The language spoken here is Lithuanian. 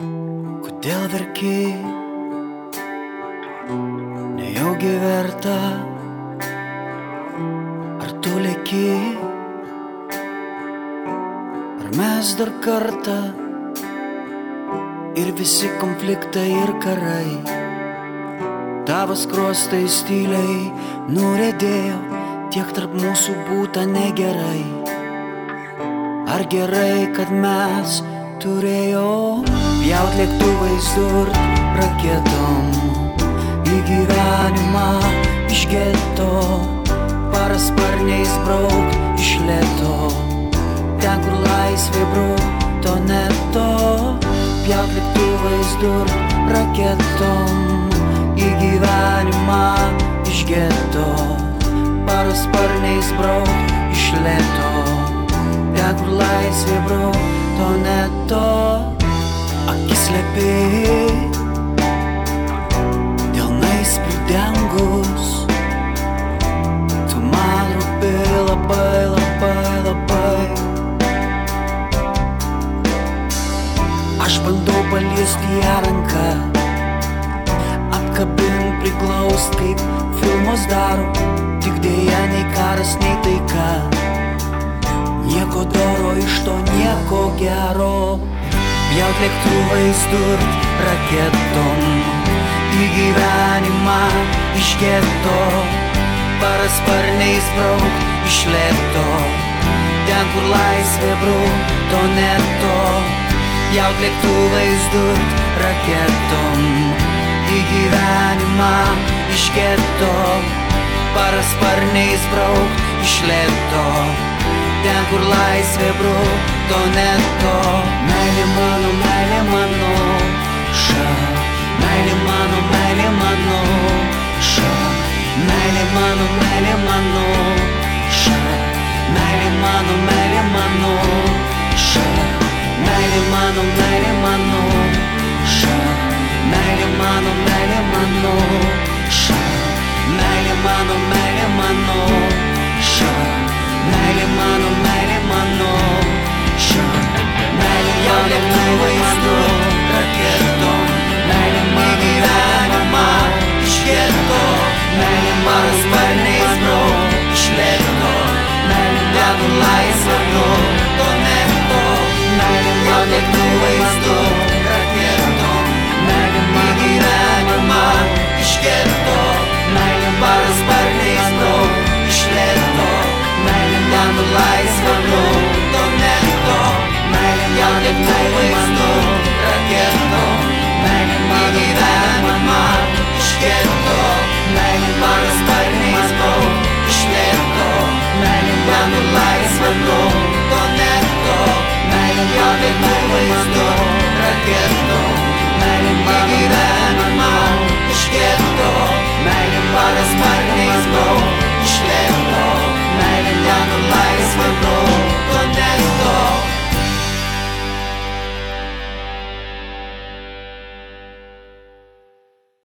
Kodėl verki? Nejaugi verta? Ar tu lėki? Ar mes dar kartą? Ir visi konfliktai ir karai. Tavo skrostai stiliai nurėdėjo, tiek tarp mūsų būta negerai. Ar gerai, kad mes turėjom pjaut lėktuvais dur raketom. Į gyvenimą iš geto, parasparniais braukt iš lėto, ten kur laisvė braukt to neto, pjaut lėktuvais dur raketom. Į gyvenimą iš geto, parasparniais braukt iš lėto, ten kur laisvė braukt to neto, akis lepiai, delnais pridengus, tu man rūpi labai, labai, labai. Aš bandau paliesti ją ranką, apkabint, priglaust, kaip filmus daro, tik dėja nei karas, nei taika. Nieko doro iš to, nieko gero. Pjaut lėktuvais durt raketom į gyvenimą iš geto, parasparniais brauk iš lėto, ten kur laisvė brauk to neto. Pjaut lėktuvais durt raketom į gyvenimą iš geto, parasparniais brauk iš lėto ten, kur laisvė どネットマイリマのマイリマのシャマイリマのマイリマのシャマイリマのマイリマのシャマイリマのマイリマのシャマイリマのマイリマのシャマイリマのマイリマのシャマイリマのマイリマのシャマイリマのマイリマの